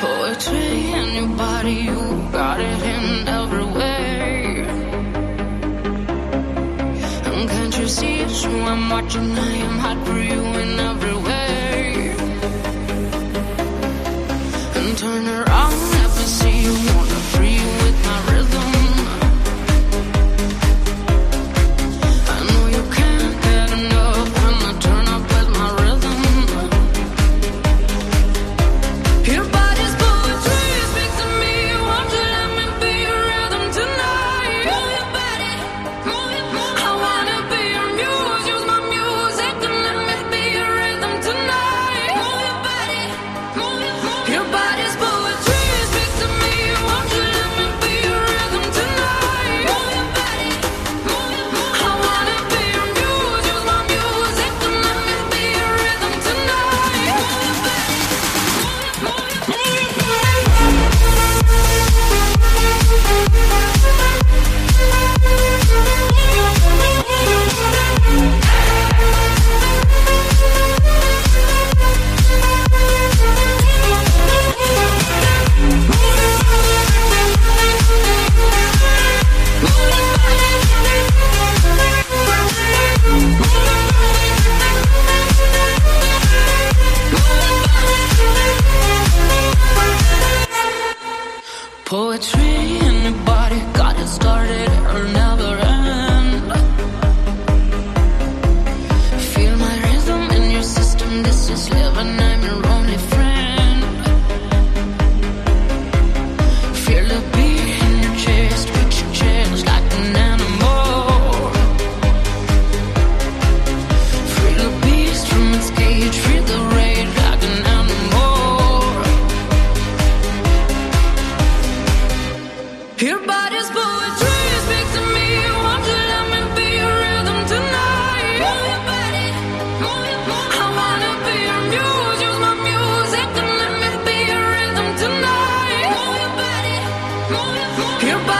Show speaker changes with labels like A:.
A: Poetry in your body, you got it in every way. And can't you see it's you I'm watching? I am hot breathing. Poetry got it started, never end. Feel my rhythm in your system, this is living. Here